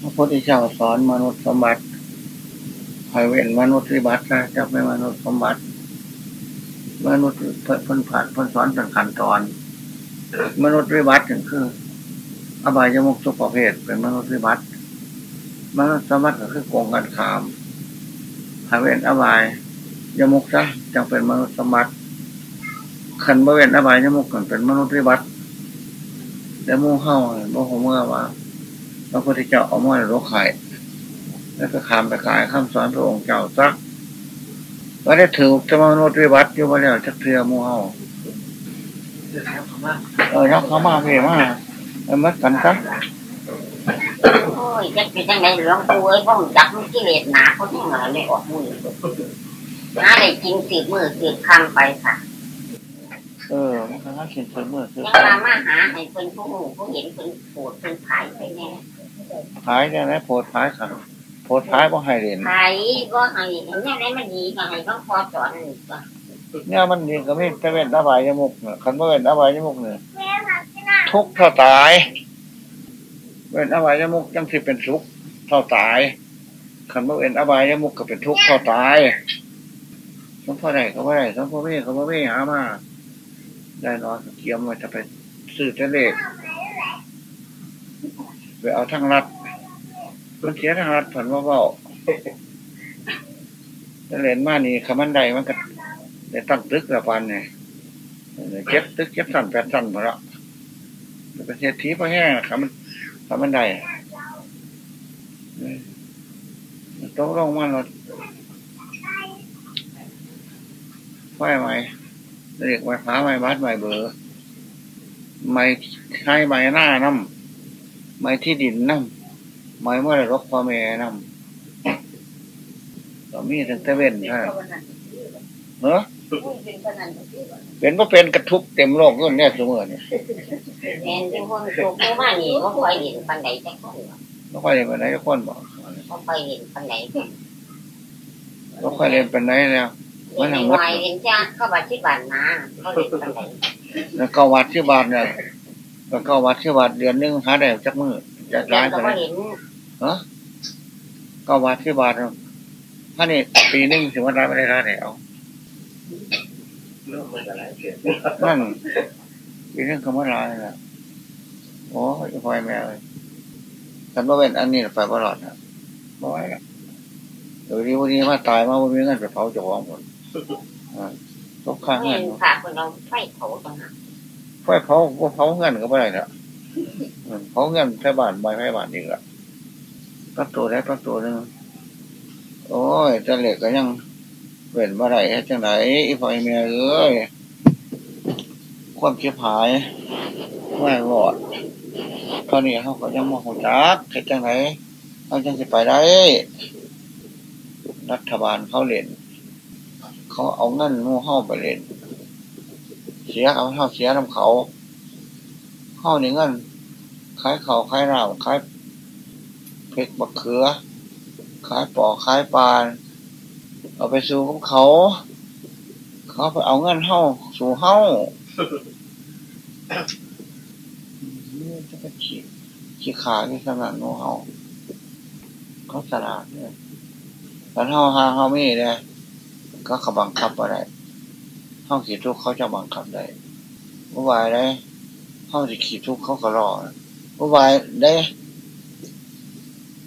พระพุทธเจ้าสอนมนุษย์สมบัติให้เว้นมนุษย์วิบัตินะจะไม่มนุษย์สมบัติมนุษย์เพิ่นผ่านเพิ่นสอนเป็นขั้นตอน มนุษย์วิบัติคือ อบายยมุกทุกประเภทเป็นมนุษย์วิบัติมนุษย์สมบัติก็คือโกงกันขามให้เว้นอบายยมุกซะจังเป็นมนุษย์สมบัติขันบริเวณอบายยมุกกันเป็นมนุษย์วิบัติแล้วมู่เข้าบ่หัวเมื่อว่า พระพุทธเจ้าเอามาในโลกไข่แล้วก็ขามไปขายข้ามสอนพระองค์เจ้าซักว่าได้ถือจะมนุษย์วิบัติอยู่มาแล้วจักเทือมู่เข้าเออยักเขามาเพ่มาเออมัดกันซักโอ้ยจะเป็นยังไงหลวงปู่เอ้ยพ่อจักมันกิเลสหนาเขาที่ไหนเลยออกมือหาได้กินสิบมือสิบคำไปค่ะ เออมันก็น่าเขียนเสมอคือยังมามาหาให้เป็นผู้หูผู้เห็นเป็นโผดเป็นไผ่ไปแน่ ท้ายเนี่ยนะโพดท้ายขันโพดท้ายบ่ให้เรียนไผ่ก็ให้เห็นยังไงมันดีก็ให้ต้องพอสอนอีกว่าเนี่ยมันดีก็ไม่จะเป็นอบายยมุกเนี่ยคันว่าเป็นอบายยมุกเนี่ยทุกข์เท่าตายเป็นอบายยมุกจังสิเป็นทุกข์เท่าตายคันว่าเป็นอบายยมุกก็เป็นทุกข์เท่าตายสมพ่อใดก็ไม่ได้สมพ่อแม่ก็ไม่หามาได้นอนเกียมว่าจะไปซื้อเทเลข ไปเอาทั้งรัดมันเสียทั้งรัดผันว่าเบาแต่เรียญมานี่คำมันใดมันก็ได้ตั้งตึกละปันเนี่ยเจ็บตึกเจ็บสั่นแปดสั่นหมดละเป็นเศรษฐีพอแห้งคำมันคำมันใดโต๊ะลงมาเราไฟไหมเรียกไม้ฟ้าไม้บัดไม้เบอร์ไม้ใช้ไม้หน้าน้ำ ไม้ที่ดินน้ำไม้เมื่อไรรกพ่อแม่น้ำก็มีตั้งแต่เว้นใช่เนอะเป็นว่าเป็นกระทุบเต็มโลกนู่นเนี่ยเสมอเนี่ยแอนเป็นคนโตผู้มานี่ก็คอยเห็นปันไหนแต่คนไม่ค่อยเรียนไปไหนทุกคนบอกก็คอยเห็นปันไหนไม่ค่อยเรียนไปไหนแล้วเห็นวายเห็นจ้าก็บัตรที่บ้านนาเขาเห็นปันไหนแล้วก็วัดที่บ้านเนี่ย แล้วก็วัดที่วัดเดือนหนึงหาได้จักมือจะแล้ร้าวยก็ไปไหนเห็นก็วัดที่บ้านถ้านี่ปีหนึงถึงวันร้ายไม่ได้ร้ายไหนเอานั่นปีหนึงคำว่าร้ายนะโอ้ยพอยแม่เลยฉันว่าเป็นอันนี้ไปตลอดนะบ่อยละเดี๋ยวนี้วันนี้มาตายมาวันนี้เงินไปเผาเจ้าของหมดอ่าตกข้างเห็เงินนค่ะคนเราไฟเผาต่างหาก ไฟเผาเผาเงินก็ไม่ได้ละเผาเงินแค่บาทใบแค่บาทอีกละปักตัวได้ปักตัวนึงโอ้ยแต่เหล็กก็ยังเว้นมาได้จังไหนอีพอยเมียเอ้ยความเจ็บหายไม่รอดตอนนี้เขาก็ยังมองจักเฮ็ดจังไหนเขาจังสิไปได้ รัฐบาลเขาเล่น เขาเอาเงินหมู่เข้าไปเล่น เสียเอาเท่าเสียน้ำเขาเข้าในเงินขายเขาขายน้ำขายเพชรบักเขือขายปอขายปลาเอาไปสู่กับเขา เขาไปเอาเงินเข้าสู่เข้านี่จะเป็นขี้ขี้ขาที่ขนาดโน้เขาเขาสลาดเนี่ยแต่เท่าหาเขาไม่ได้ก็ขบังคับอะไร เขาขีดทุกเขาจะบังคับได้เมื่อวานได้เขาจะขีดทุกเขาก็รอเมื่อวานได้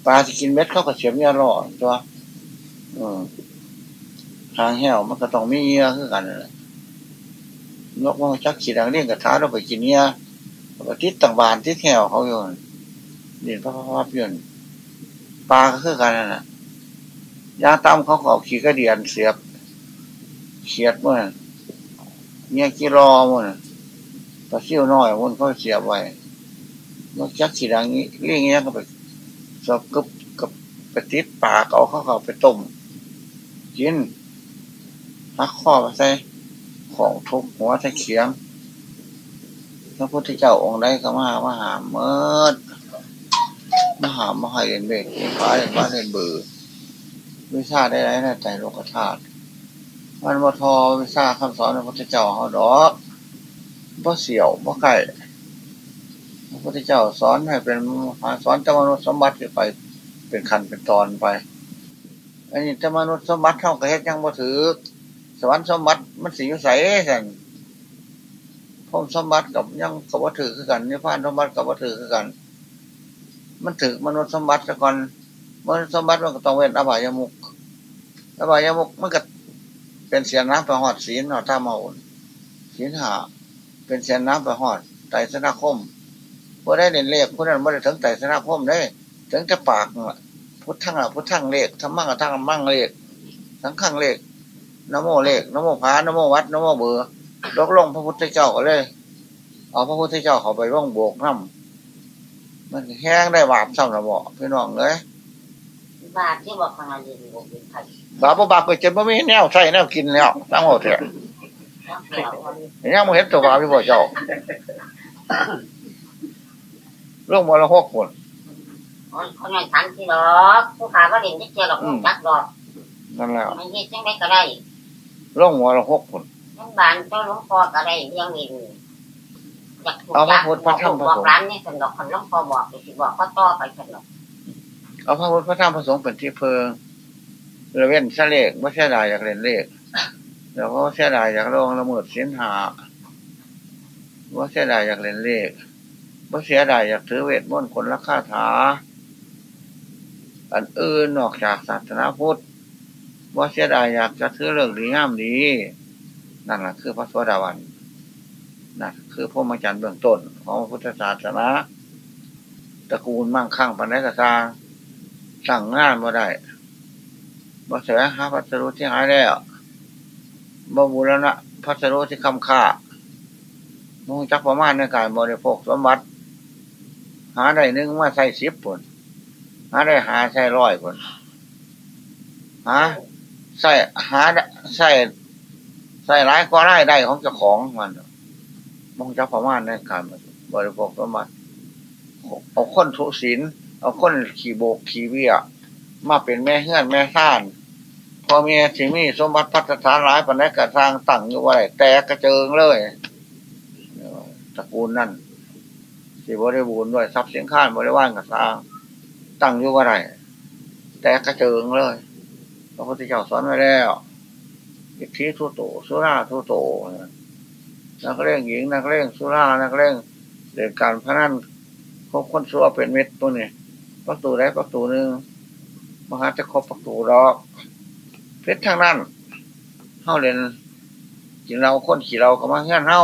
ปลาที่กินเม็ดเขาก็เสียมยารอตัวอืมทางแห้วมันก็ต้องมีเงี้ยคือกันนั่นแหละนกมันจักขีดดังเลี้ยงกระท้าเราไปกินเงี้ยแล้วก็ติดต่างบานติดแห้วเขาอยู่เดินพระพับยนปลาก็คือกันนั่นแหละยาตั้มเขาเอาขี้กระเดียนเสียบเขียดเมัน เงี้ยกิโลมันปลาซิ่วน้อยมันเขาเสียบไว้นจักขีดังนี้เลี้ยงเงี้ยก็ไปสอบกึบกับไปติดปากเอาเขาเขาไปต้มกินหักข้อมาใส่ของทุบหัวใส่เขียงพระพุทธเจ้าองค์ใดก็มามาหาเมิดมาหามาให้เรียนเบกเรียนฟ้าเรียนฟ้าเรียนเบือวิชาได้ไรในใจโลกธาตุ มันมาทอวิชาคำสอนของพระพุทธเจ้าเขาดอกบ่เสี่ยวบ่ไก่พุทธเจ้าสอนให้เป็นสอนจมนุษย์สมบัติไป เป็นขั้นเป็นตอนไปอันนี้จมนุษย์สมบัติเท่ากับเฮ็ดยังบ่ถือ สวรรค์สมบัติมันสีใสสั่นพมสมบัติกับยังกับวัตถุคือกันนิพพานสมบัติกับวัตถุคือกัน มันถือมนุษย์สมบัติซะก่อนมนุษย์สมบัติมันก็ต้องเว้นอบายมุกอบายมุกมันก็ เป็นเสียน้ำประหอดศีลหอดท่ามาอุ่นศีลหาเป็นเสียน้ำประหอดไตรสนาคมผู้ได้เด่นเลขผู้นั้นไม่ได้ถึงไตรสนาคมได้ ถึงจะปากพุทธังอะพุทธังเลขทำมั่งอะทั้งมั่งเลขทั้งข้างเลขนโมเลขนโมพานโมวัดนโมเบือลกลงพระพุทธเจ้าก็เลย เอาพระพุทธเจ้าเขาไปร่องโบกน้ำมันแห้งได้บาปซ้ำระบอกพี่น้องเลยบาทที่บอกขนาดนี้บอกเป็นใคร บาปบ่บาปไปเจ็บบ่มีแนวใส่แนวกินแล้วตั้งหมดเถอะต้องเกี่ยวคนยังไม่เห็นตัวบาปพี่พ่อเจ้าเรื่องมรหกคนคนนั้นทันที่ดอกผู้ขาก็เด่นที่เจอดอกจักดอกนั่นแหละมันเฮ็ดจังไดก็ได้เรื่องมรหกคนทั้งบ้านเจ้าหลวงพ่อก็ได้ยังมีอยากถูกจักบอกร้านนี่สนดอกคนหลวงพ่อบอกไปสิบอกก็ต่อไปสนดอกเอาพระพุทธพระธรรมพระสงฆ์เป็นที่เพิง เระเว้นเสเลขไม่เสียดายอยากเล่นเลขแล้วก็เสียดายอยากลองละเมิดสินหาว่าเสียดายอยากเล่นเลขว่าเสียดายอยากถือเวทมนต์คนละคาถา อันอื่นนอกจากศาสนาพุทธว่าเสียดายอยากจะถือเรื่องดีงามดี นั่นแหละคือพระสวสดาวันนั่นคือพระมจรรย์เบื้องต้น ของพุทธศาสนาตระกูลมั่งคั่งปัญญากตาสั่งงานมาได้ บ่เสียหาพัสดุที่หายแล้วบ่บูรณะพัสดุที่คำค่ามุ่งจักประมาณในการบริโภคสมบัติ หาได้นึ่งมาใส่สิบผลหาได้หาใส่ร้อยผลหาใส่หาใส่ใส่ร้ายก็ได้ได้ของเจ้าของมันมุ่งจักประมาณในการบริโภคสมบัติเอาคนทุศีลเอาคนขี่โบกขี่เบี้ย มาเป็นแม่เฮือนแม่ซ่านพอเมียสิมีสมบัติพัฒนานร้ายปันได้กระทางตั้งอยู่ว่าไรแต่กระเจิงเลยตระกูลนั่นสิบริบูรณ์ด้วยทรัพย์สินข้านบริวารกับทางตั้งอยู่ว่าไรแต่กระเจิงเลยพระพุทธเจ้าสอนไว้แล้วอิทธิทุโตสุราทุโตนักเล่งหญิงนักเล่งสุรานักเล่งเรื่องการพนันพบคนซัวเป็นเม็ดตัวนี้ประตูได้ประตูหนึ่ง มหาจะครบประตูดอกเพชรทางนั้นเฮาเรียนกินเราคนขี่เราก็มาเงื่อนเฮา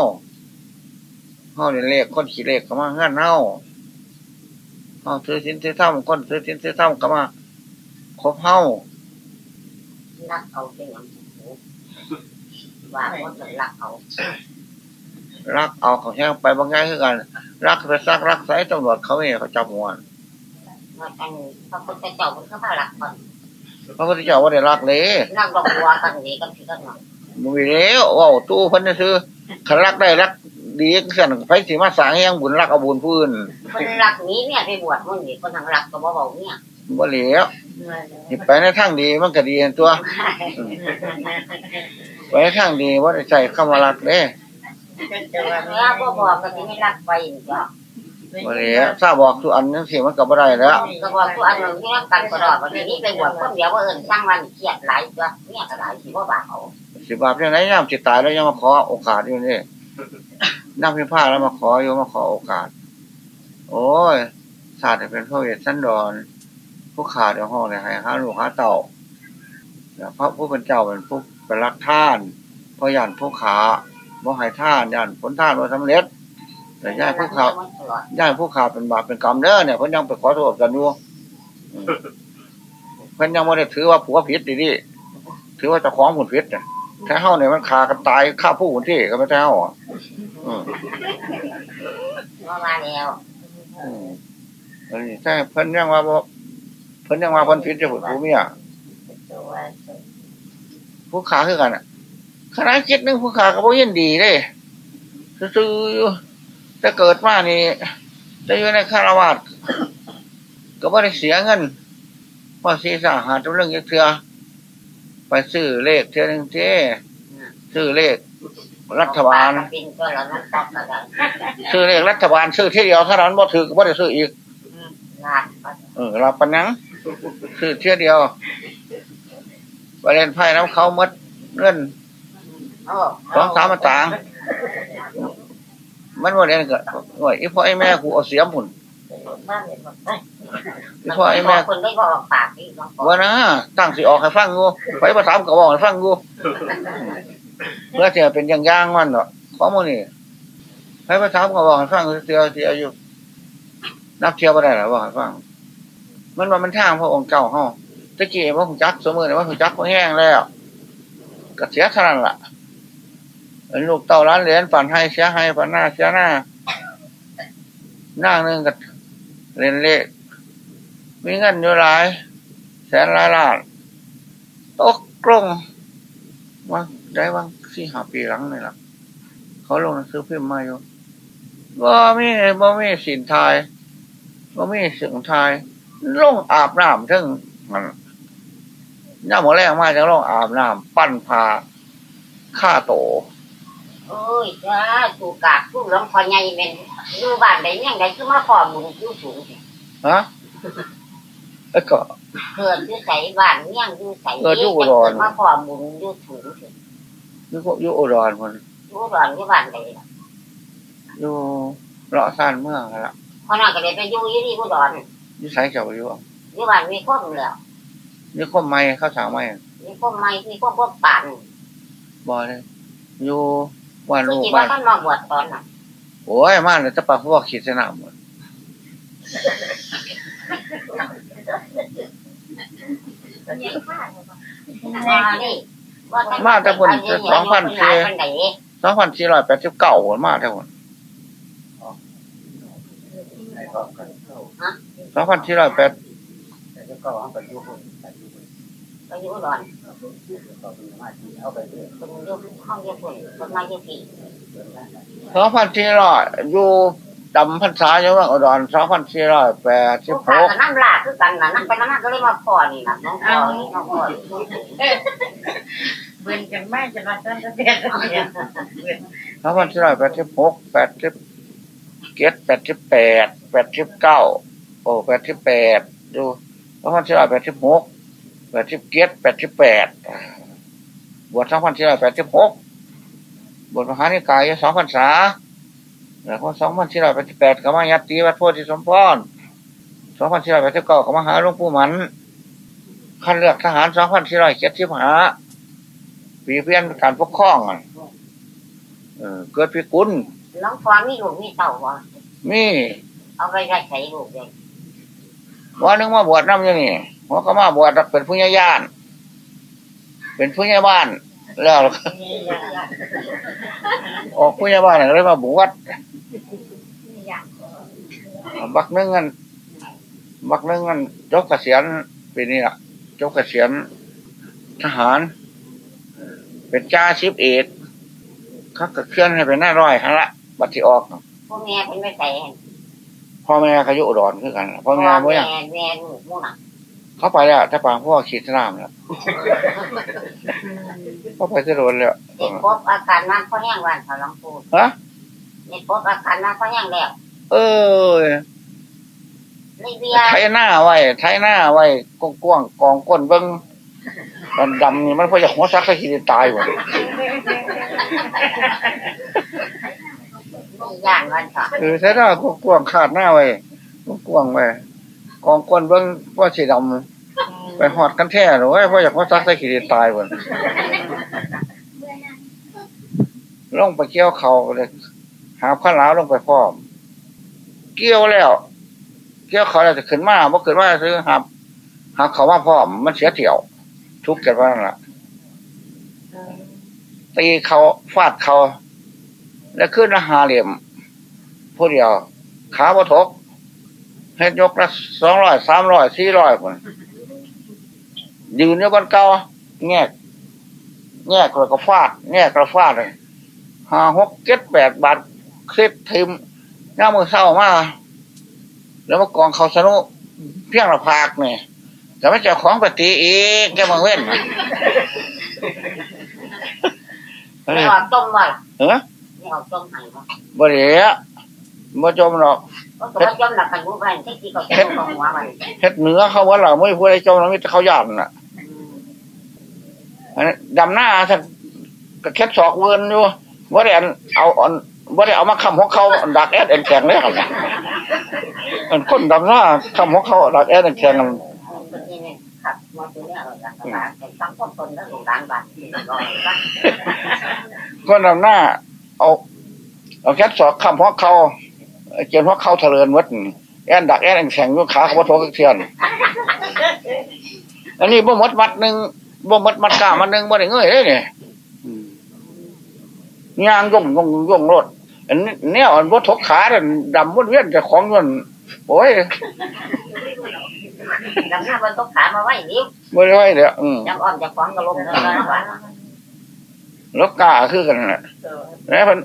เฮาเรียนเลขคนขี่เลขก็มาเงื่อนเฮาเฮาซื้อสินซื้อถ้ำคนซื้อสินซื้อถ้ำก็มาครบเฮารักเอาเป็นอย่างว่าคนรักเอารักเอาเขาแห้งไปบางอย่างคือกัน รักไปซักรักใส่ตำรวจเขาเองเขาจับหัว ว่ากันพระพุทธเจ้าเป็นข้าพรักก่อนพระพุทธเจ้าว่าได้รักเลยนั่งดอกบัวกันนี้กันที่กันหน่อยมึงมีแล้วว้าวตู้เพันนี่ซื้อขันรักได้รักดีก็สั่นไฟสีมาสางยังบุญรักเอาบุญพื้นคนรักนี้เนี่ยไปบวชมึงนี่คนทางรักก็บ่เบาเนี่ยบ่เหลียวหยิบไปในทางดีมันก็ดีตัวไปในทางดีว่าได้ใส่คำว่ารักเด้แล้วบ่บอกก็สิไม่รักไปก็บ่เหลียวถ้าบอกทุกอันนั่นสิมันก็บ่ได้แล้วก็บอกตัวอันนึงที่รักกันก็รอวันนี้ไปบวชคนเดียวว่าเอิ้นสร้างวันเครียดหลายตัวเนี่ยก็หลายสิบ่บาเอาสิบาปยังไงย่ามสิตายแล้วยังมาขอโอกาสอยู่นี่นั่งพิพาทแล้วมาขออยู่มาขอโอกาส โอ้ยศาสตร์เป็นพระเวทสันดรผู้ขาเดี๋ยวห้องเนี่ยให้ห้าลูกห้าเต่าแล้วพระผู้เป็นเจ้าเป็นผู้เป็นรักท่านเพราะย่านผู้ขาบ่ให้ท่านย่านผลท่านว่าสำเร็จ แต่ย่านผู้ขาย่านผู้ขาเป็นบาปเป็นกรรมเด้อเนี่ยเพิ่นยังไปขอโทษกันอยู่อืมเพิ่นยังไม่ได้ถือว่าผัวผิดดีดีถือว่าเจ้าของผลผิดเนี่ยแค่เฮาเนี่ยมันขากันตายฆ่าผู้คนที่ก็ไม่ใช่เฮาอะอืมว่ามาแล้วอืมเออใช่เพิ่นยังว่าบ่เพิ่นยังว่าเพิ่นผิดจะผุดผู้เมียผู้ขาคือกันอะขณะคิดหนึงผู้ขาก็บ่ยินดีเด้ซื่อ ๆอยู่แต่เกิดมานี่จะอยู่ในคารวาสก็บ่ได้เสียเงินพอสีสาหาตัวเรื่องยักเทือไปซื้อเลขเทือหนึงเจ้ซื้อเลขรัฐบาลเป็นก็แล้วน้ำตอกกระดานซื้อเลขรัฐบาล ซื้อที่เดียวเท่านั้นบ่ถือก็บ่ได้ซื้ออีกลาดเออเราปัญญังซื้อเที่ยวเดียวประเด็นไพ่น้ำเขาหมดเงินสองสามมาต่าง มันว่าเรียนก็หน่วยอีพ่อไอ้แม่กูเอาเสียมหุ่นบ้านเนี่ยบอกไปอีพ่อไอ้แม่คนได้บอกปากนี่บางคนว่านะตั้งสิออกให้ฟังกูไปประถามก็บอกให้ฟังกูเพื่อจะเป็นอย่างย่างมันเนาะข้อมูลนี่ไปประถามก็บอกให้ฟังเสียเสียอยู่ นับเที่ยวไปได้หรอบอกให้ฟัง มันว่ามันทางพระองค์เก่าเฮาตะกี้ว่าหุ่จักสมมือเนี่ยว่าหุ่จักก็แห้งแล้วก็เสียเท่านั้นล่ะ ลูกเต่าร้านเหรียญฝันให้เสียให้ฝันหน้าเสียหน้าหน้าหนึ่งก็เล่นเลขมีเงินอยู่หลาย แสนหลายล้านตกกลงว่าได้ว่างสี่หาปีหลังนี่ล่ะเขาลงหนังสือพิมพ์มาอยู่บ่มีบ่มีสินทายบ่มีเสียงทายลงอาบน้ำถึงมันย่าหมอแรงมาจะลงอาบน้ำปั้นพาฆ่าโต โอ้ยจ้าถูกกาดผู้หลวงพ่อใหญ่เป็นอยู่บ้านใดยังไงคือมาขอบุญอยู่สูงฮะแล้วก็ เกิดอยู่ใส่บ้านยังอยู่ใส่เกิดอยู่อุดร มาขอบุญอยู่สูงอยู่อยู่อุดรคนอยู่ร้อนอยู่บ้านใดอยู่เลาะซ่านเมืองนั่นละพอนั่นก็เลยไปอยู่ยี่ที่อุดรอยู่ไสเจ้าอยู่อยู่บ้านมีคนแล้วนี่คมไม้ข้าวสาวไม้มีคนใหม่มีคนพวกป่านบ่เลยอยู่ วันคือลูกที่บ้าว่านท่านมาบวชตอนน่ะโอ้ยมาเลยจะปะพวกขีดสนามหมดมานี่มาแต่คนสองพันสี่สองพันสี่ร้อยแปดสิบเก้ามาแต่คนสองพันสี่ร้อยแปด ไปอยู่อุดรคนอยู่ห้องเยี่ยมคนคนมาเยี่ยมพี่สองพันสี่ร้อยอยู่ดำพันษาอยู่เมืองอุดรสองพันสี่ร้อยแปดสิบลูกหค้ากก็นั่งลาคือกันน่ะนั่งไปนั่งมาก็เลยมาพอนี่น่ะน้องพอนี่น้องพอเบิ่นกันมากจะมาต้นตะเบียนเนี่ยสองพันสี่ร้อยแปดสิบหกแปดสิบเจ็ดแปดสิบแปดแปดสิบเก้าโอ้แปดสิบแปดดูสองพันสี่ร้อยแปดสิบหก แปดสิบเจ็ดแปดสิบแปดบวชสองพันสี่ร้อยแปดสิบหกบวชมหานิกายสองพันษาแล้วก็สองพันสี่ร้อยแปดสิบแปดก็มายัดตีวัดโพธิสมพรสองพันสี่ร้อยแปดสิบเก้าก็มาหาหลวงปู่หมันคันเลือกทหารสองพันสี่ร้อยเจ็ดสิบห้าปีเพี้ยนการปกครองอะเออเกิดพิกุลน้องพอมีลูกมีเต่าบ่มี เอาไปได้ใส่ลูกเลยวันหนึงมาบวชน้ำอย่างนี้ หัวก็มาบวชเป็นผู้ใหญ่ย่าน เป็นผู้ใหญ่บ้าน แล้วออกผู้ใหญ่บ้านเลยมาบวชบักนึงกันบักนึงกันจบเกษียณปีนี้ล่ะจบเกษียณทหาร เป็นจ่าชิบเอกเขาก็เคลื่อนให้เป็นหน้าร้อยครั้งละบัตรที่ออกพ่อแม่เป็นไม่ใส่พ่อแม่เขาอยู่อุดรคือกันพ่อแม่บ่ยังแม่แม่ลูกมู่น่ะ เขาไปแล้วถ้าปางพ่อขีดสนามแล้วเขาไปจะโดนแล้วเด็กพบอาการนั้นเขาแห้งวันเขาลองพูดฮะเด็กพบอาการนั้นเขาแห้งแล้วเออเลยเบียไทยหน้าไว้ไทยหน้าไว้กว้างกว้างๆกองก้นเบิ้งดำดำๆนี่มันพอจะหัวซักสักทีตายหมดไม่ย่านวันค่ะเออไทยหน้ากว้างกว้างๆขาดหน้าไว้กว้างกว้างๆไว้ก องก้นเบิ้งว่าสีดำไปหอดกันแท้หรือว่าพอจะหัวซักสักทีตายหมดลงไปเกี่ยวเขาเลย หาข้าวหลาวลงไปพร้อมเกี่ยวแล้ว เกี่ยวเขาแล้วจะขึ้นมาบ่ขึ้นมาซื้อหับหับเขาว่าพร้อมมันเสียเที่ยว ทุกข์กันว่านั่นล่ะตีเขาฟาดเขา แล้วขึ้นละหาเหลี่ยมผู้เดียว ขาบ่ทก เฮ็ดยกละสองร้อยสามร้อยสี่ร้อยคนยืนอยู่บนเก่าแงกแงกแล้วก็ฟาดแงกแล้วฟาดเลยห้าหกเจ็ดแปดบาทคลิปทิมหน้ามือเศร้ามากแล้วมากองเขาสนุเพียงละพากเนี่ยแต่ไม่เจ้าของปฏิอีกแกมาเว้นไปไม่ออกต้มว่าล่ะเออไม่ออกต้มไห้บ่บ่เหลือบ่จมหรอก ก็ตัวจมหลักกันรู้บ้านที่ที่เขาจะต้องหัวมันเฮ็ดเหนือเขาว่าเราไม่พูดอะไรจมเราไม่เขาย่านน่ะอันนั้นดำหน้าท่านก็แค่ศอกเวินอยู่บ่ได้อันเอาอันบ่ได้เอามาคำของเขาดักแอดแอนแข็งเลยครับอันคนดำหน้าคำของเขาดักแอดแอนแข็งนั่นเป็นที่นี่ครับมาตัวนี้เราจะมาเป็นตั้งต้นตนแล้วหลงร้านบ้านรอบ้านคนดำหน้า เอาเอาแค่ศอกคำของเขา เจนว่าเขาเถลินวัดนี่แอนดักแอนแอนแข็งอยู่ขาเขาบ่โทกเทียน อันนี้บ่หมดมัดหนึ่งบ่หมดมัดกล้ามัดหนึ่งบ่ได้เงยเลยเนี่ยย่างย่งย่งย่งรถอันนี้เนี่ยอันบ่ทกขาดันดำวนเวียนเจะของเงินโอ้ยดำหน้าบนโต๊ะขามาไว้นิ้วบ่ได้ไว้เด้ออืมจำอ้อมจะฟ้องกระลงแล้วนะว่ารถกล้าคือกันนั่นแหละแล้วเพิ่น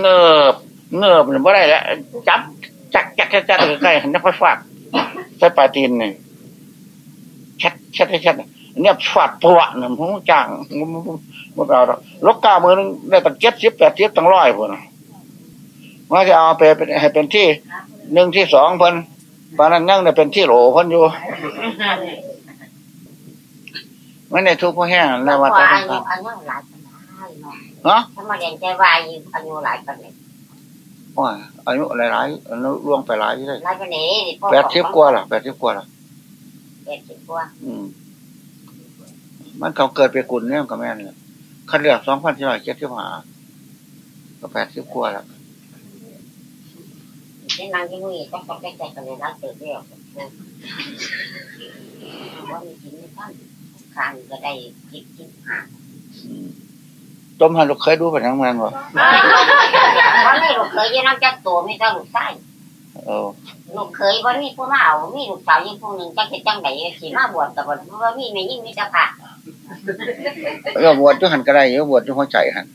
เงิบ เงิบนี่บ่ได้แล้วจับจักจักจักจักใกล้ๆหันจะค่อยฟาดใส่ปลาตีนนี่ชัดชัดชัดเนี่ยฟาดปวะน่ะผมจ้างบ่เอาดอกกามือนึงได้ตั้ง70 80ตั้ง100พุ่นว่าจะเอาไปเป็นให้เป็นที่หนึ่งที่สองเพิ่นปานนั้นยังได้เป็นที่โหลเพิ่นอยู่มันได้ทุกข์เพราะแห้งแล้วว่าว่าอาแต่ยุต้หลายปันได้เนาะเนาะถ้ามาเรียนใจวายอายุหลายปันเลย ว่าอายุหลายๆอันนั้นล่วงไปหลายอยู่เลยหลายปันนี้แปดสิบกว่าล่ะแปดสิบกว่าล่ะแปดสิบกว่าอืม มันเขาเกิดไปกุลเนี่ยมันก็แม่นเลยคันเลือกสองพันสี่ร้อยเจ็ดสิบห้าก็แปดสิบกว่าแล้วที่นั่งที่นี่ต้องต้องแก้กันเลยรักเติบเรียวว่ามีกินไม่ทันคางก็ได้คิดคิดหา อืมต้มหันลูกเคยดูเป็นยังไงวะวันนี้ลูกเคยยังน้ำจักตัวไม่ต้องลูกไส้เออลูกเคยวันนี้ผู้มาเอามีลูกสาวยิ่งผู้หนึ่งจักจะจังไหนสีมาบวชแต่วันว่ามีไม่ยิ่งมีจะผ่าเออบวชจุหันก็ได้เยอะบวชจุหัวใจหัน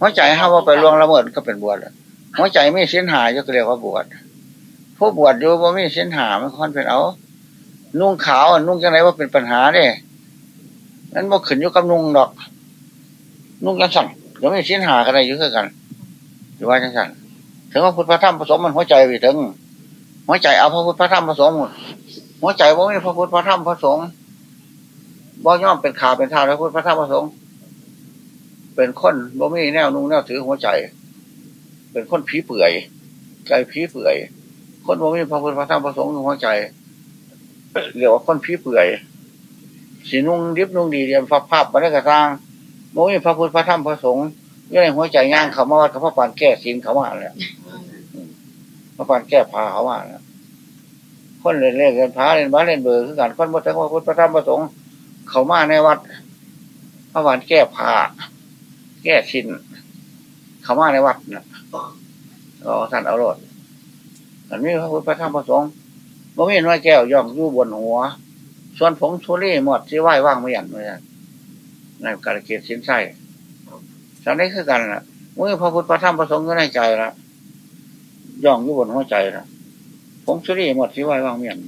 หัวใจห้าว่าไปล่วงละเมิดก็เป็นบวชแล้วหัวใจไม่เส้นหายก็เรียกว่าบวชผู้บวชอยู่ว่าไม่เส้นหามันค่อนเป็นเอา นุ่งขาวอะนุ่งจังไรว่าเป็นปัญหาเด้นั่นบ่ขึ้นอยู่กับนุ่งดอก นุ่งจังสั่นเดี๋ยวไม่เส้นหากันได้อยู่คือกันหรือว่าจังสั่นถึงว่าพุทธพระธรรมผสมมันหัวใจไปถึง หัวใจเอาพระพุทธพระธรรมผสมหัวใจว่าไม่พระพุทธพระธรรมผสมบ่ย่อมเป็นขาเป็นท้าแล้วพุทธพระธรรมผสมเป็นคนบ่มีแนวนุ่งแนวถือหัวใจ เป็นคนผีเปื่อยใจผีเปื่อย คนบ่มีพระพุทธพระธรรมผสมอยู่หัวใจเรียกว่าคนผีเปื่อยสีนุ่งดิบนุ่งดีเรียมฟับภาพมาได้กระซัง โมมีพระพุทธพระธรรมพระสงฆ์อยู่ในหัวใจย่างเขามาวัดกับพระปานแก้ศีลเขามาแล้วพระปานแก้พาเขามาแล้วคนเล่นเล่นเล่นพาเล่นบ้าเล่นเบอร์คือกันคนบ่ถึงพระพุทธพระธรรมพระสงฆ์เขามาในวัด พระปานแก้พาแก้ศีลเขามาในวัดนะเราท่านเอารถอันนี้พระพุทธพระธรรมพระสงฆ์บ่มีน้อยแก้วย่องยู่บนหัวส่วนผงชุรี่หมดที่ไหว้ว่างไม่หยันไม่ยัน ในกาลเกียรตสินไส้สันนี้คือกันล่ะมื่อพระพุทธพระธรรมพระสงฆ์ก็ในใจละย่องอยู่บนหัวใจละผงชุรี่หมดที่ไหว้ว่างไม่หยัน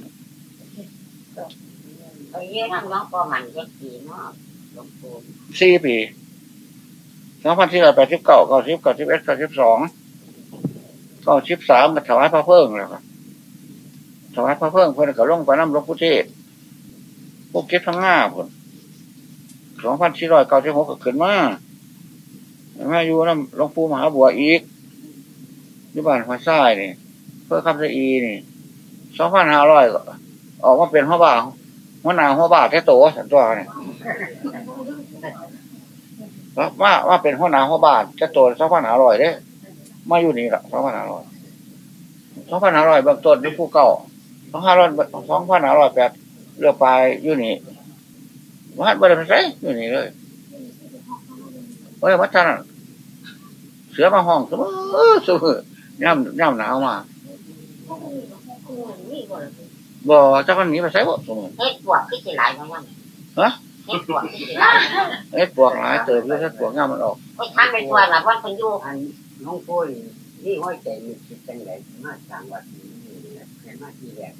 เอ้ยน้งน้องก็มันเย็กดีเนาะหลวงปู่สี่ปีสองพันสี่ร้อยแปดสิบเก้าเก้าสิบเก้าสิบเอ็ดเก้าสิบสองเก้าสิบสามมาถวายพระเพิ่งแล้วครับถวายพระเพิ่งเพื่อนก็ลงไปน้ำหลวงพุทธเทศพวกเก็บทั้งง่าพุ่น สองพันสี่ร้อยเก้าสิบหกก็ขึ้นมามาอยู่น้ำหลวงปู่มหาบัวอีกที่บ้านพระทรายนี่ เพื่อคำสะอีนี่สองพันห้าร้อยออกมาเป็นหัวบ่าหัวหน้าหัวบ่าแค่โตสันตัวเนี่ยว่าว่าเป็นหัวหน้าหัวบาจะโตสองพันห้าร้อยเด้มาอยู่นี่ละสองพันห้าร้อยสองพันห้าร้อยเบื้องต้นที่ผู้เก่าสองพันห้าร้อยสองพันห้าร้อยแปดเลือกไปอยู่นี่ วัดบริเวณไรอยู่นี่เลยเฮ้ยวัดท่านนเสือมาห้องเสมอเสมอย่ำย่ำหนาวมานี่บ่บ่เจ้าคนหนี้ไปใช้บ่เสมอเฮ็ดปวดที่สิหลายมั้งยังฮะเฮ็ดปวดที่สิหลายเอ้ปวกหลายเติบเลยถ้าปวกง่ามันออกโอ้ยท่านเป็นตัวละวันคนอยู่อันน้องปุ้ยนี่ห้อยใจมีคิดจังไรมาสร้างวัดนี้เป็นมาที่แรก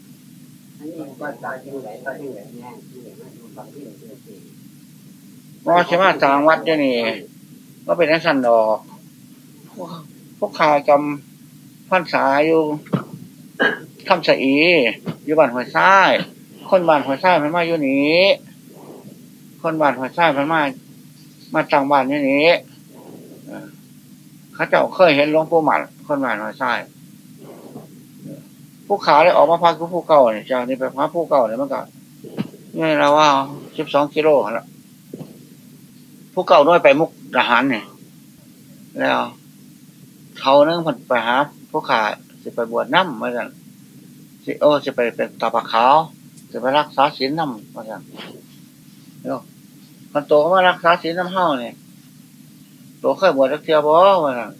อันนี้ก็ตายจังไรก็จังไรแน่ที่มาอยู่ บางที่เดียวที่มอใช่มาสร้างวัดเดี๋ยวนี้ว่าเป็นนักสันดอกพวกพวกขาจำพันษาอยู่คำสะอีอยู่บ้านหัวซ้าย คนบ้านหัวซ้ายมันมาอยู่นี้คนบ้านหัวซ้ายมันมา มาจังบ้านอยู่นี้เออเขาเจ้าเคยเห็นหลวงปู่หมันคนบ้านหัวซ้ายผู้ขาเลยออกมาพักกับผู้เก่าเนี่ยจากนี้ไปพักผู้เก่าเนี่ยมันก็ นี่เราว่าสิบสองกิโลแล้วผู้เก่าน้อยไปมุกทหารเนี่ยแล้ว เขาเนื่องผลไปหาผู้ขาสิไปบวชน้ำมาสั่นสิโอสิไปเป็นตาปะขาวสิไปรักษาศีลน้ำมาสั่นแล้วคนโตก็มารักษาศีลน้ำเฮาเนี่ยโตเคยบวชจักเทียบ่มาสั่น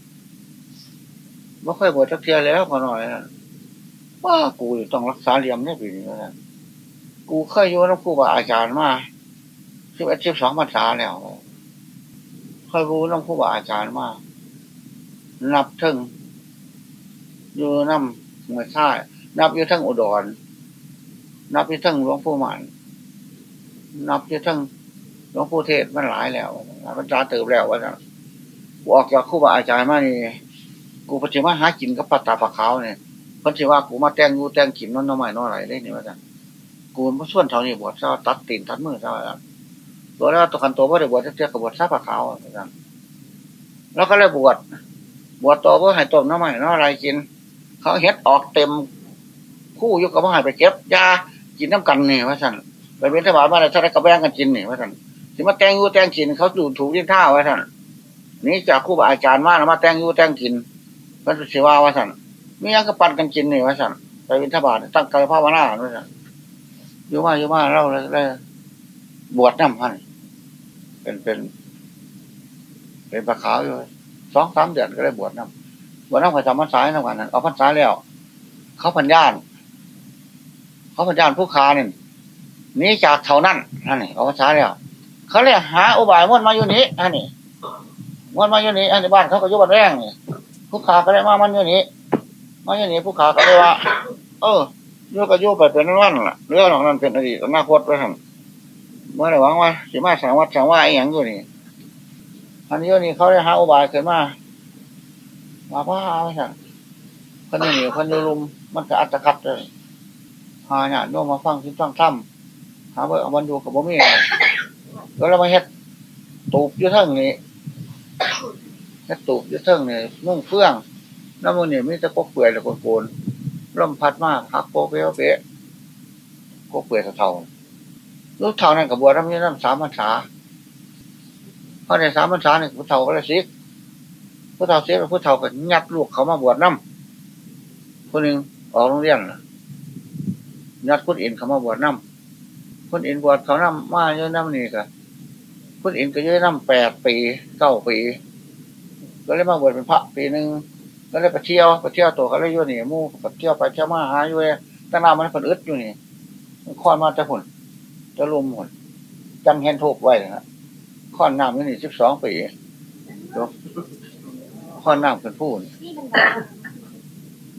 บ่เคยบวชจักเทียแล้วพอหน่อยว่ากูต้องรักษาเหลี่ยมเนี่ยปีนี้มาสั่น กูเคยอยู่น้ำครูบาอาจารย์มาสิบเอ็ดสิบสองพรรษาแล้วเคยรู้น้ำครูบาอาจารย์มานับถึงอยู่น้ำเมื่อท่านับอยู่ทั้งอุดร นับอยู่ทั้งหลวงปู่หมันนับอยู่ทั้งหลวงปู่เทศมันหลายแล้วมันจาเติบแล้วว่ากูออกจากครูบาอาจารย์มานี่กูปฏิมาหากินกับปัตตาปะขาเนี่ยเพิ่ว่ากูมาแต่งกูแต่งกินนั่นน้อใหม่น้ออะไรได้นี่ว่าจัง กูมาส่วนเท่านี้บวชเจ้าตัดตีนตัดมือเจ้าตัวแล้วตัวคันตัวว่าได้บวชเจ้ากับบวชซาปะขาวว่าจังแล้วก็เลยบวชบวชโตเพื่อให้ต้มน้ำใหม่น้ำอะไรกิน เขาเฮ็ดออกเต็ม คู่ยกกับว่าให้ไปเก็บยากินน้ำกันนี่ว่าสั่นไปเป็นทบาทมาอะไรถ้าได้กระแบงกันกินนี่ว่าสั่นสิมาแต่งยูแต่งกินเขาดูถูกยิ่งท่าว่าสั่นนี่จากคู่บาอาจารย์มาแล้วมาแต่งยูแต่งกินพระสุชีวาว่าสั่นมียังก็ปั่นกันกินนี่ว่าสั่นไปเป็นทบาทตั้งใจภาวนาว่าสั่น อยู่มาอยู่มาเราเลยบวชน้ำพันเป็นเป็น เป็นปลาขาวอยู่สองสามเดือนก็ได้บวชน้ำบวชน้ำพระจำพรรษาในวันนั้นเอาพรรษาแล้ว เขาพันญาณเขาพันญาณผู้ค้าเนี่ยนี้จากเท่านั้นนั่นนี่เอาพรรษาแล้วเขาเรียกหาอุบายม้วนมาอยู่นี้อันนี้ม้วนมาอยู่นี้อันนี้บ้านเขาก็อยู่บ้านแรงนี่ผู้ค้าก็เลยมามันอยู่นี้มาอยู่นี้ผู้ค้าก็เลยว่า เออ โยกก็โยกไปเป็นวันล่ะเรื่องของนั้นเป็นอดีตอนาคตไปทำเมื่อไหร่หวังว่าสิมาสังวัดสังว่าไอ้ยังอยู่นี่อันนี้นี่เขาได้หาอุบายขึ้นมาว่าพ้าไม่ใช่คนนี้นี่คนอยูรุมมันก็อัตคัดเลยหาเนี่ยโยมมาฟังที่ฟังถ้ำหาเบื่อวันอยู่กับบ่มีแล้วเรามาเฮ็ดตูบยุ่เทิงนี่เฮ็ดตูบยุ่เทิงนี่นุ่งเฟื่องน้ำมันเนี่ยมีแต่กกเปื่อยเลยโกนๆ ร่มพัดมากหักโปเปะเปะกกเปื่อยเท่าลูกเท่านั้นกับบัวน้ำนี้น้ำสามพรรษาเพราะในสามพรรษาเนี่ยผู้เฒ่าก็เลยซิกผู้เฒ่าเสียผู้เฒ่าก็ยัดลูกเขามาบวชน้ำคนหนึ่งออกโรงเรียนยัดคุณอินเขามาบวชน้ำคุณอินบวชเขาน้ำมาเยอะน้ำนี่ก็คุณอินก็เยอะน้ำแปดปีเก้าปี ก็เลยมาบวชเป็นพระปีหนึ่ง ก็เลยไปเที่ยวไปเที่ยวตัวก็เลยอยู่นี่มู่ไปเที่ยวไปเที่ยวมาหาอยู่ตั้งนานมันผลอึดอยู่นี่คอนมาจะผลจะรุมผลจังเห็นถูกไว้นะข้อนน้ำนี่สิบสองปีข้อนน้ำเป็นผู้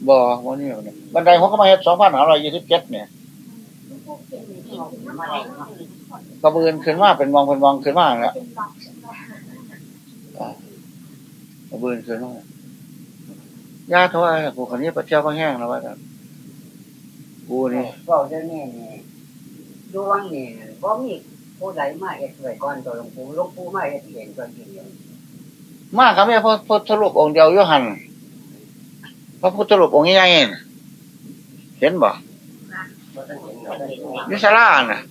บ่วันนี้บันไดเขาก็มาเฮ็ดสองพันหาร้อยยี่สิบเจ็ดเนี่ยกระเบือนขึ้นมาเป็นมองเป็นมองขึ้นมาแล้วกระเบือนขึ้นมา ญาติเขาว่ากูคนนี้ไปเที่ยวบางแห้งแล้วว่ากูนี่ก็เดี๋ยวนี้นี่ดวงนี่บ่มีผู้ใดมาเอ็ดไว้ก่อนตัวหลวงปู่หลวงปู่มาเอ็ดเองก่อนทีเดียวมากครับแม่พระพุทธรูปองค์เดียวอยุหันพระพุทธรูปองค์ใหญ่ๆเห็นบ่บ่ทันเห็นดอกอยุสลาน่ะ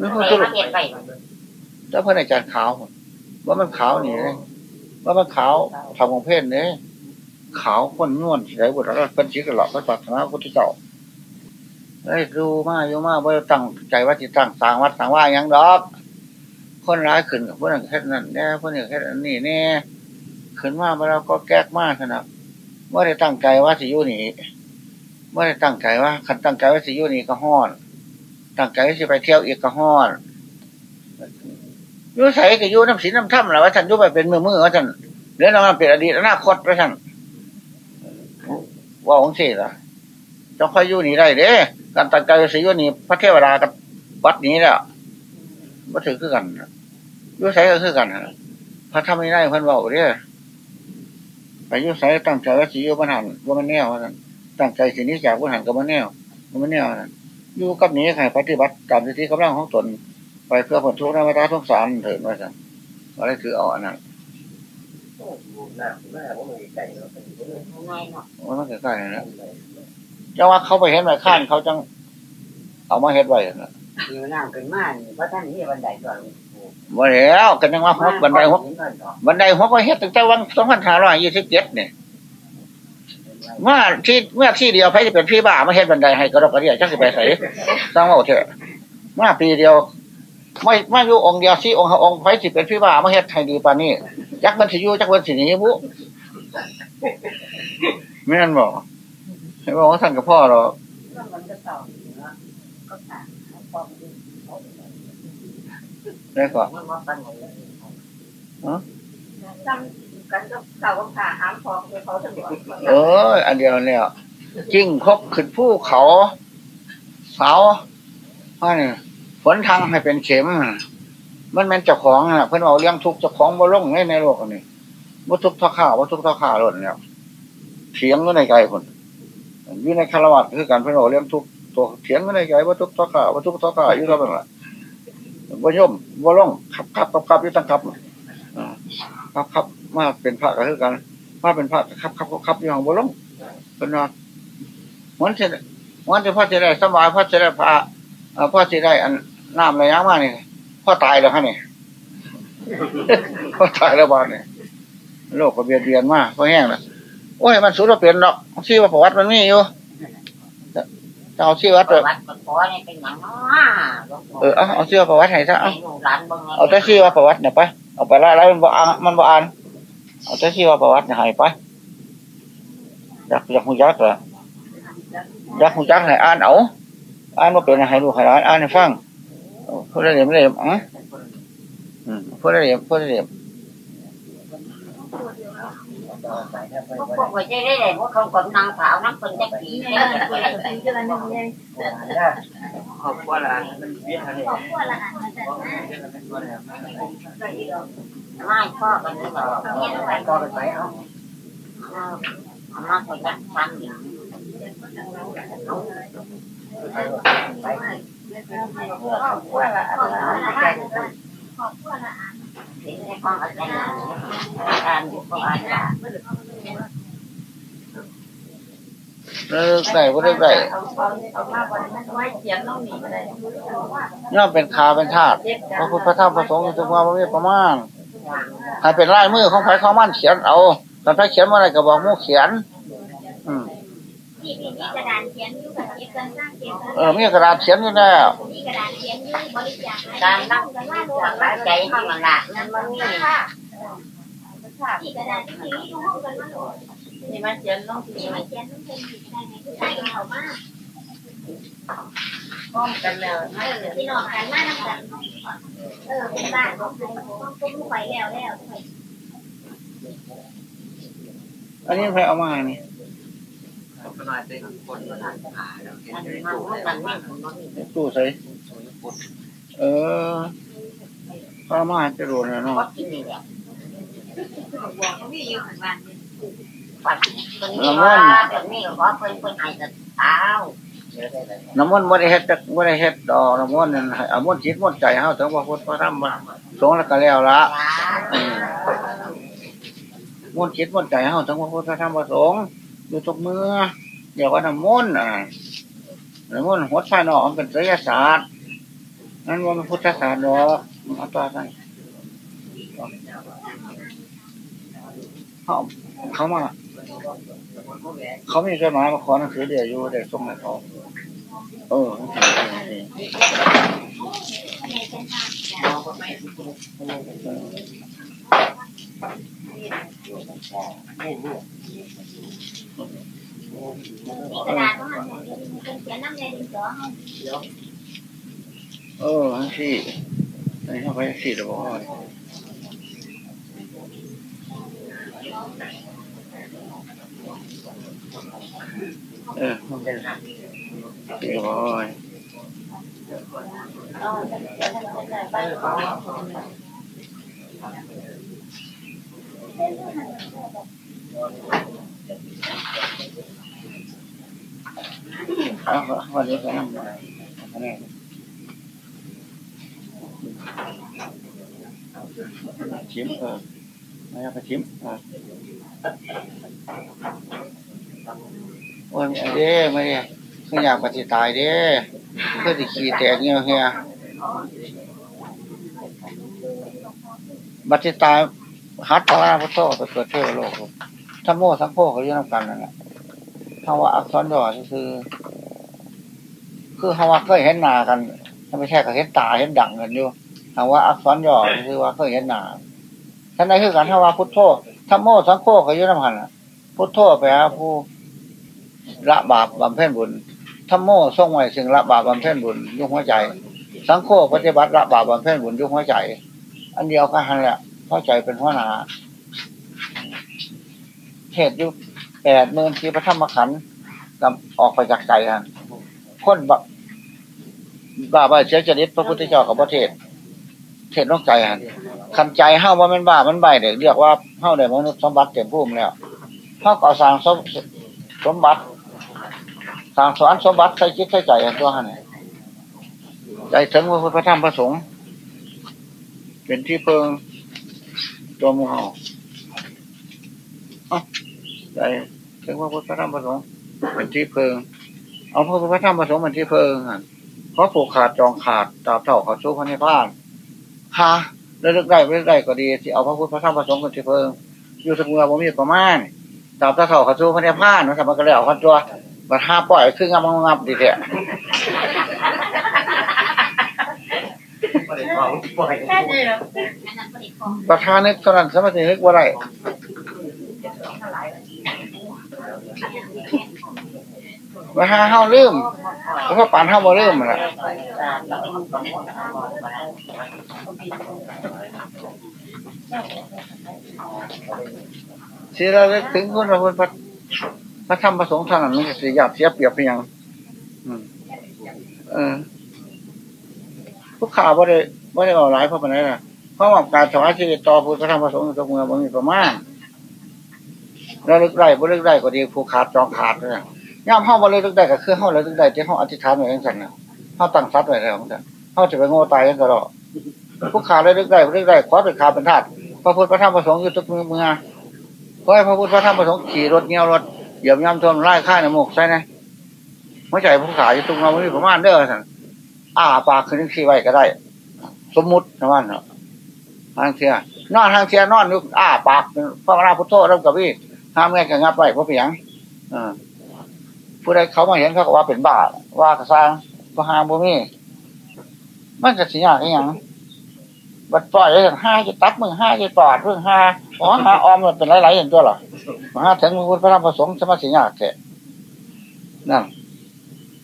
นี่พระพุทธรูปเห็นไปเจ้าเพื่อนอาจารย์ขาวว่ามันขาวนี่เลย ว่ามันขาวทำของเพศเนี่ยขาวคนนวลที่ไหนบุตรเราเป็นชีกหลอกพระปัตนาพุทธเจ้าเฮ้ยดูมาอยู่มาว่าตั้งใจว่าจิตั้งสร้างวัดสร้างว่าอย่างดอก คนร้ายขึ้นกับพวกนั้นแค่นั้นแน่พวกนี้แค่นั้นนี่แน่ขึ้นมาเมื่อเราก็แก้มากขนาดว่าได้ตั้งใจว่าสิอยุนี่ว่าได้ตั้งใจว่าขันตั้งใจว่าสิอยุนี่ก็ห้อน ตั้งใจว่าสิไปเที่ยวอีกก็ห้อน ยุ่ใส่กับยุ่น้ำสีน้ำถ้ำแหละว่าท่านยุ่ไปเป็นมือมือว่าท่านเรื่องนั้นเป็นอดีตอนาคตว่าท่านว่าองค์สี่ละจ้าค่อยยู่นี่ได้เด้การตั้งใจว่าสิยุนี่พระเทวดากับวัดนี้แหละว่าถือคือกันยุ่ใส่ก็คือกันฮะพระธรรมไม่ได้เพิ่นบอกเด้อไปยุ่ใส่ตั้งใจว่าสิยุ่บรรหันว่ามันแนวนั่นตั้งใจสินี้จากบรรหันกับมันแนวว่ามันแนวนั่นอยู่กับนี้ใครปฏิบัติตามที่กำลังของตน ไปเพื่อผลทุกข์ในวัฏสงสารเถิดว่าสั่นก็เลยคือเอาอันนั้นหน้าหน้าผมไม่ไก่เราเป็นง่ายเนาะว่ามันใกล้ๆนะจังว่าเขาไปเห็นไว้ข้านเขาจัง เอามาเฮ็ดไว้นะอยู่น้ำเป็นม่านเพราะท่านนี่บันไดก่อนว่าแล้วกันยังว่าฮกบันไดฮกบันไดฮกก็เฮ็ดตั้งแต่วันสองพันห้าร้อยยี่สิบเจ็ดเนี่ยเมื่อที่เมื่อที่เดียวใครจะเป็นพี่บ้ามาเฮ็ดบันไดให้กระดกกระเดียจักสิไปใส่สร้างเอาเถอะเมื่อปีเดียว ไม่ไม่อยู่องค์เดียวที่องค์องค์ไฟสิเป็นพี่บ้ามาเฮ็ดให้ดีปานนี้จักมันสิอยู่จักมันสิหนีบุแม่นบอกให้บอกว่าท่านกับพ่อเรามันจะต่อก็ต่างพอดีได้ก่อนมันว่าปันไหนจำกันก็เก่าก็ผ่าหามพองไปเขาตำรวจเอออันเดียวเนี่ยจิ้งคกขึ้นภูเขาเสาว่านี่ ฝนทางให้เป็นเข็ม มันแม่นเจ้าของน่ะเพิ่นเอาเลี้ยงทุกเจ้าของบ่ลงในในโลกนี้บ่ทุกท่าข้าวบ่ทุกท่าข้าวหล้นแล้วเถียงอยู่ในใจคนอยู่ในคารวะคือการเพิ่นเอาเลี้ยงทุกตัวเถียงอยู่ในใจบ่ทุกท่าข้าวบ่ทุกท่าข้าวอยู่เท่านั้นล่ะบ่ย่อมบ่ลงขับขับขับขับอยู่ตั้งขับขับขับมาเป็นพระก็คือกันมาเป็นพระขับขับขับอยู่ห้องบ่ลงเพิ่นว่ามันสิมันสิพอสิได้สบายพอสิได้พระอ่าพอสิได้อัน น้ำระยะมานี่พ่อตายแล้วฮะเนี่ยพ่อตายแล้วบ้านเนี่ยโลกก็เบียดเบียนมากพ่อแห้งแล้วโอ้ยมันสูญเราเปลี่ยนหรอกชื่อว่าประวัติมันมีอยู่จะจะเอาชื่อวัดปไประวัติก็ขอนี่เป็นอย่างน้อเออเอาเอาชื่อว่าประวัติให้ซะให้เอาลูกหลานเบิ่งเอาแต่ชื่อว่าประวัติเนี่ยไปเอาไปไล่ไล่มันบ่อ่านมันบ่อ่านเอาแต่ชื่อว่าประวัติเนี่ยให้ไปอยากอยากหูยักษ์เหรออยากหูยักษ์ให้อ่านเอาอ่านว่าเป็นให้ลูกให้หลานอ่านให้ฟัง พูดได้เรียมได้เรียมอ๋ออืมพูดได้เรียมพูดได้เรียมพวกไปได้ได้พวกเขากำลังสาวน้ำคนจะปีนี่ได้ไงได้คนละคนจะละนึงไงขอบคุณละมันเบี้ยอะไรครอบครัวละอันมาจากนั้นไม่พ่อกันนี่หรอกก็ไปเอาอามาคนจะทำอย่างไปครอบครัวละอันมาจากนั้นครอบครัวละอันเห็นในห้องอา จารย์อ่านอยู่ก็อ่านว่าเลิกได้บ่ได้ได้เอาเอาเอามาบนนั้นไว้เขียนน้องหนีไปเลยย่อมเป็นคาเป็นธาตุพระพุทธพระธรรมพระสงฆ์อยู่ทุกว่าบ่มีประมาณให้เป็นลายมือของไผของมันเขียนเอาตอนไผเขียนมาอะไรก็บอกมู่เขียน ที่มีกระดานเขียนอยู่กับเก็บกันสร้างเก็บกันเออมีกระดาษเขียนอยู่แล้วมีกระดานเขียนอยู่บริจาคการนั่งจากใจห้องละนั่นมันมีที่กระดานที่มีอยู่ห้องกันมาโหลดนี่มาเขียนน้องที่ที่มาเขียนต้องเป็นอยู่ได้ไงคือได้กันเขามากป้องกันแล้วเออพี่น้องกันมากน้ำกันเออเป็นบ้านของใครต้องต้องไปแล้วแล้วอันนี้ใครเอามานี่ ขนาดเป็นคนขนาดขาแล้วเห็นในตู้มันมันมันมันมีตู้ใส่เออพระมาจะโดนแล้วเนาะนนี่แหละบอกเขามีอยู่ข้างบ้านปัดคนนี้ว่าแบบนี้ก็เพิ่นเพิ่นให้กับเท้าน้ำมันต์บ่ได้เฮ็ดจักบ่ได้เฮ็ดดอกน้ำมันต์นั่นให้เอามนต์จิตมนต์ใจเฮาถึงว่าพุทธพระธรรมะสงฆ์แล้วก็แล้วละมมนต์จิตมนต์ใจเฮาถึงว่าพุทธพระธรรมพระสงฆ์ อยู่ทุกเมื่อเดี๋ยวว่าน้ำมนต์อ่าน้ำมนต์หดภายนอกมันเป็นไสยศาสตร์นั่นว่ามันพุทธศาสตร์ดอกเอาต่อไปเขาเขามา เขามีจดหมายมาขอหนังสือเดียวอยู่เด็กส่งให้เขาเออเออ กระดานของมันเป็นเขียนน้ำในดินสอให้เออทั้งสี่อันนี้เข้าไปสี่เดี๋ยวบอกว่าเออเข้าไปสี่เดี๋ยวบอกว่า เอาเอาวันนี้ไปนั่งอะไรอะไรชิมเออไม่เอาไปชิมอะโอ้ยเด้ไม่เด้คืออยากปฏิตายเด้เพื่อที่ขี่แตกเงี้ยเฮียบัติตาย ฮัตตาลาพุทโธไปเกิดเทวโลกทั้งโมทั้งโพเขาอยู่น้ำกันนั่นแหละถ้าว่าอักษรย่อคือ คือคำว่าเคยเห็นหน้ากันไม่ใช่ก็เห็นตาเห็นดังกันอยู่คำว่าอักษรย่อคือว่าเคยเห็นหน้าท่านใดคือกันถ้าว่าพุทโธทั้งโมทั้งโพเขาอยู่น้ำกันน่ะพุทโธแปลว่าผู้ละบาปบำเพ็ญบุญธรรมโมทรงไว้ซึ่งละบาปบำเพ็ญบุญยุ่งหัวใจ สังโฆปฏิบัติละบาปบำเพ็ญบุญยุ่งหัวใจ อันเดียวกันแหละ เข้าใจเป็นหัวหน้าเทศยุแปดหมื่นที่พระธรรมขันธ์ออกไปจากใจกันคนบบ้าบ้าเสียจริตพระพุทธเจ้ากับประเทศเทศนอกใจหันคันใจเฮ้าว่ามันบ้ามันใบเด็กเรียกว่าเฮ้าได้มนุษย์สมบัติเต็มภูมิแล้วเฮ้าก่อสร้างสมสมบัติสร้างสวนสมบัติใส่จิตใส่ใจอันตัวหันใจถึงพระพุทธธรรมพระสงฆ์เป็นที่เพิง ตัวหมูเห่าเอาใจถึงพระพุทธธรรมพระสงฆ์เป็นที่เพิง เอาพระพุทธธรรมพระสงฆ์เป็นที่เพิงหันเพราะผูกขาดจองขาดตราบเท่าเขาสู้พระนิพพานฮะแล้วเลือกได้ไม่เลือกได้ก็ดีที่เอาพระพุทธพระธรรมพระสงฆ์เป็นที่เพิง อยู่สมุทรบ่มีประมาณตราบเท่าเขาสู้พระนิพพานนะครับมันก็แล้วกันตัวบัดห้าปล่อยคืองับงับดีแท้แค่นี้แล้ว ประธานนึกเท่านั้นสมัยนึกว่าไรว่าห้าเฮาลืมแล้วก็ปานเฮาบ่ลืมนละสิเราลึกถึงคนเราคนพระพระธรรมประสงค์ท่านั้นมันจะเสียหยาบเสียเปรียบเพียงอืมเออทุกข่าวว่าได้ว่าได้เอาหลายเพราะมันอะไรล่ะ เพราะว่าการถวายชีวิตต่อพุทธธรรมประสงค์ตัวเมืองมันมีประมาณเราลึกได้บ่ลึกได้ก็ดีผู้ขาดจองขาดเลยย่ำห้าบ่ลึกได้ก็คือห้าลึกได้ที่ห้าอธิษฐานไว้ทั้งสันนะห้าตั้งทรัพย์ไว้แล้วทั้งสันห้าจะไปโง่ตายกันตลอผู้ขาดเลยลึกได้บ่ลึกได้ขอเป็นขาเป็นธาตุพระพุทธพระธรรมประสงค์อยู่ทุกเมืองเมืองขอให้พระพุทธพระธรรมประสงค์ขี่รถเงี้ยวรถเหยียบย่ำท่วมไล่ข้าในหมกใช่ไหมไม่ใจผู้ขาดอยู่ตรงเราไม่มีประมาณเด้อสันอ้าปากขึ้นขี่ไว้ก็ได้ สมมุตินะมันเนาะ ทางเทียนอนทางเทียนอนอยู่อ้าปากพระนาพุทโธร่ำกับพี่ห้ามแง่กันงับไปเพราะเปียงผู้ใดเขามาเห็นเขาก็ว่าเป็นบาว่ากระซังก็ห้ามบ่มีมันจะสิยากอีหยังบัดปล่อยเลยห้าจะตักมือห้าจะปอดเรื่องห้าอ๋อห้าออมมันเป็นหลายๆอย่างตัวหรอห้าถึงพระพุทธพระธรรมพระสงฆ์สมาสิยากแค่นั่น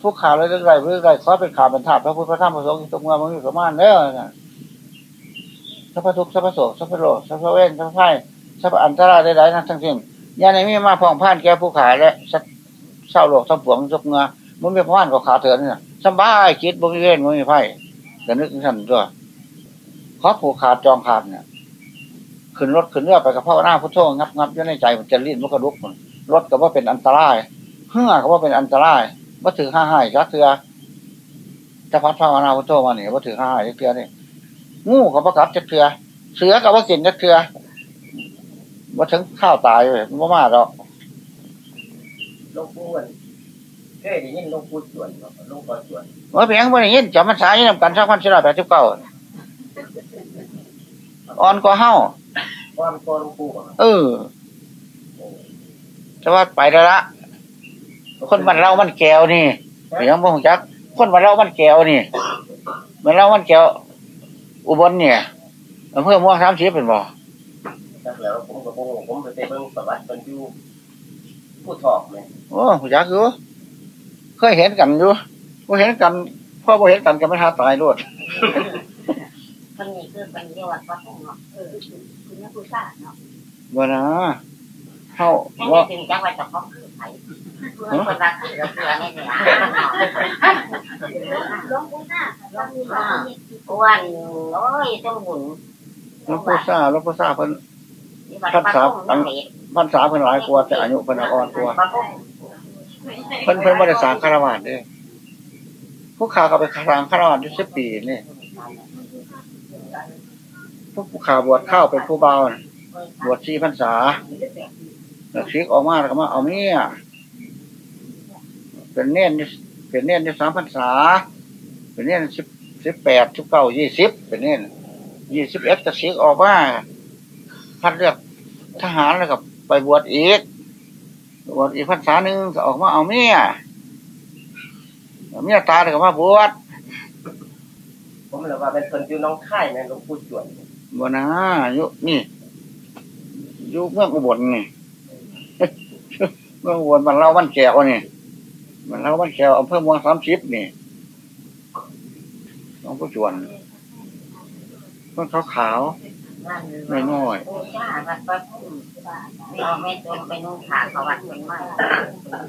ทุกข่าวเลยเรื่องไรเรื่องไรขอเป็นข่าวเป็นถาพระพุทธพระธรรมพระสงฆ์ตรงเมืองมันมีประมาณเด้อ สัพพทุกสัพพโสกสัพพโลกสัพพเวนสัพพไพ่สัพพอันตรายใดๆนั้นทั้งสิ้นยาในมีมาพองผ่านแก่ผู้ขายและสัตว์เศร้าโลกทั้งปวงยกเงามันไม่ผ่านก็ขาเถื่อนเนี่ยสบายคิดบ่มีเว้นบ่มีไพ่แต่นึกสั่นตัวเพราะผู้ขาดจองขาดเนี่ยขึ้นรถขึ้นเรือไปกับพ่อหน้าพุทโธงับงับอยู่ในใจมันจะลิ้นมันก็ลุกมันรถก็ว่าเป็นอันตรายเฮือก็ว่าเป็นอันตรายว่าถือห้าให้จักเถื่อจะพัดพ่อหน้าพุทโธมาเนี่ยว่าถือห้าให้จักเถื่อนี่ งูกับประกัดจักเถื่อเสือกับว่ากินจักเถื่อว่าถึงข้าวตายเลยมันมาหรอกหลวงปู่อะเคยได้ยินหลวงปู่สวนบ่หลวงพ่อสวนว่าเพียงวันนี้ยินจำมันสายนำกันสักพันสิบแปดสิบเก้าอ่อนกว่าเฮาความตัวหลวงปู่บ่เออแต่ว่าไปแล้วละคนมันเรามันแก้วนี่เพียงบ่งจัก คนมันเรามันแก้วนี่มันเรามันแก้ว อุบลเนี่ยอำเภอม่วงสามสิบเป็นบ่จักแล้วผมก็บ่รู้ผมไปเบิ่งประวัติเพิ่นอยู่ผู้ทอกแม่โอ้หูจักอยู่เคยเห็นกันอยู่บ่เห็นกันพ่อบ่เห็นกันก็ไม่ท้าตายรวดคนนี้คือเป็นเรียกว่าพระสงฆ์เนาะเออคุณนักผู้ชาเนาะบ่นะเฮาแค่ว่านี้ถึงจังว่าจะต้องคือไผ่ คนรักคือเราเสือนี่เนี่ยหลวงปู่ชาหลวงปู่ชาอ้วนโอ้ยต้องบุญหลวงปู่ซ่าหลวงปู่ซ่าเพิ่นนี่วัดประพุ่มนั่นเองพรรษาเพิ่นหลายกว่าแต่อายุเพิ่นอ่อนกว่าประพุ่มเพิ่นเพิ่นบ่ได้สร้างคารวะเด้ผู้ขาก็ไปสร้างคารวะอยู่10ปีนี่ผู้ขาบวชเข้าเป็นผู้เบาน่ะบวช4พรรษาแล้วชิกออกมาแล้วก็มาเอาเมีย เป็นเน้นอยู่เป็นเน้นอยู่3พรรษา เป็นเน้น10 18 19 20เป็นเน้น21ก็ชิกออกมาพัดเลือกทหารแล้วก็ไปบวชอีกบวชอีกพรรษาหนึ่งก็ออกมาเอาเมียเอาเมียตายแล้วก็มาบวชผมเลยว่าเป็นคนอยู่น้องค่ายแม่หลวงปู่จวนบวชนะอยู่นี่อยู่เมืองอุบลนี่เมืองอุบลมันเล่าบ้านแก้วนี่ มันเล่าบ้านแก้วอำเภอเมืองสามชิบนี่น้องผู้จวนต้นขาวขาวนั่นๆน้อยปู่จ้าวัดปะพุ่มเราไม่ตรงไปนุ่งขาเขาวัดเป็นไม้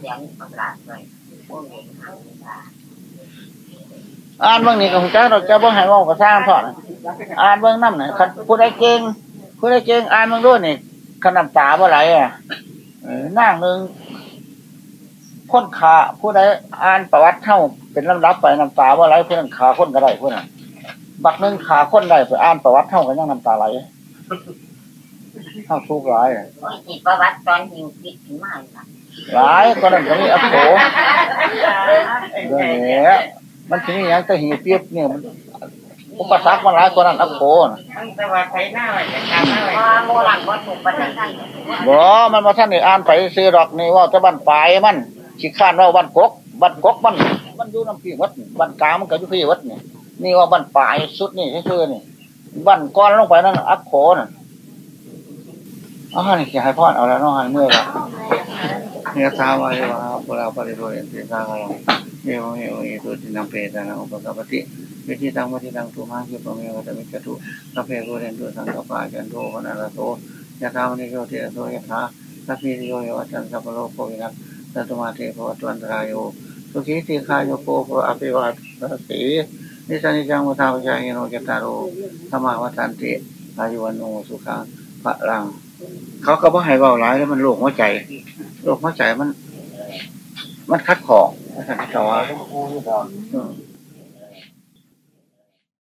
เสียงประกาศเลยอ่านเบื้องนี้ก็หัวใจเราจะเบื้องห้เว่าก็สร้างพอนะอ่านเบื้องน้ำหน่อยคันผู้ใดเก่งผู้ใดเก่งอ่านเบื้องด้วยนี่ขนาดตาบ่ไหลอะนั่งหนึ่ง คนขาผู้ใดอ่านประวัติเท่าเป็นลำดับไปน้ำตาว่าไหลเพื่อนขาคนก็ได้เพื่อนน่ะบักหนึ่งขาคนได้ไปอ่านประวัติเท่ากันยังน้ำตาไหลเท่าทุกข์ร้ายอะโอ้ยจิตประวัติตอนยิงคิดถึงมาค่ะร้ายก็นั่นก็มีอโศกเดี๋ยวนี้มันทีนี้ยังจะหีเปียบเนี่ยมันอุปสรรคมันร้ายกว่านั้นอโศกน่ะมันจะว่าไทยหน้าอะไรกันหน้าอะไรพอโมหลังก็ถูกประเด็นกันบ่มันมาท่านได้อ่านไปซื้อดอกนี่เว่าจะบ้านปลายมัน ขี้ข้านว่าบ้านกกบ้านกกมันมันอยู่น้ำพี่วัดบ้านกามันก็อยู่พี่วัดนี่นี่ว่าบ้านปลายสุดนี่ซื่อนี่บ้านก้อนลงไปนั่นอักโขน่ะอ๋อนี่เสิให้พ่อเอาแล้วน้องให้เมื่อยละยะถาวาริวะหาปูรา ปะริปูเรนติสาคะรังเอวะเมวะ อิโต ทินนังเปตานังอุปะกัปปะติ อิจฉิตัง ปัตถิตังตุมหัง ขิปปะเมวะ สะมิชฌะตุสัพเพ ปูเรนตุสังกัปปาจันโท ปัณณะระโส ยะถามะณิโชติระโส ยะถาสัพพีติโย วิวัชชันตุ สัพพะโรโควินัส สะตุ มาเต ภะวัตวันตะราโยสุขี ทีฆายุโกภะวะ อะภิวาทะนะสีลิสสะ นิจจัง วุฑฒาปะจายิโน จัตตาโร ธัมมาวัฑฒันติอายุวัณโณสุขังพระรัง เขาก็บ่ให้เบาร้ายแล้วมันโรคหัวใจโรคหัวใจมัน มันคัดของท่านเจ้าว่า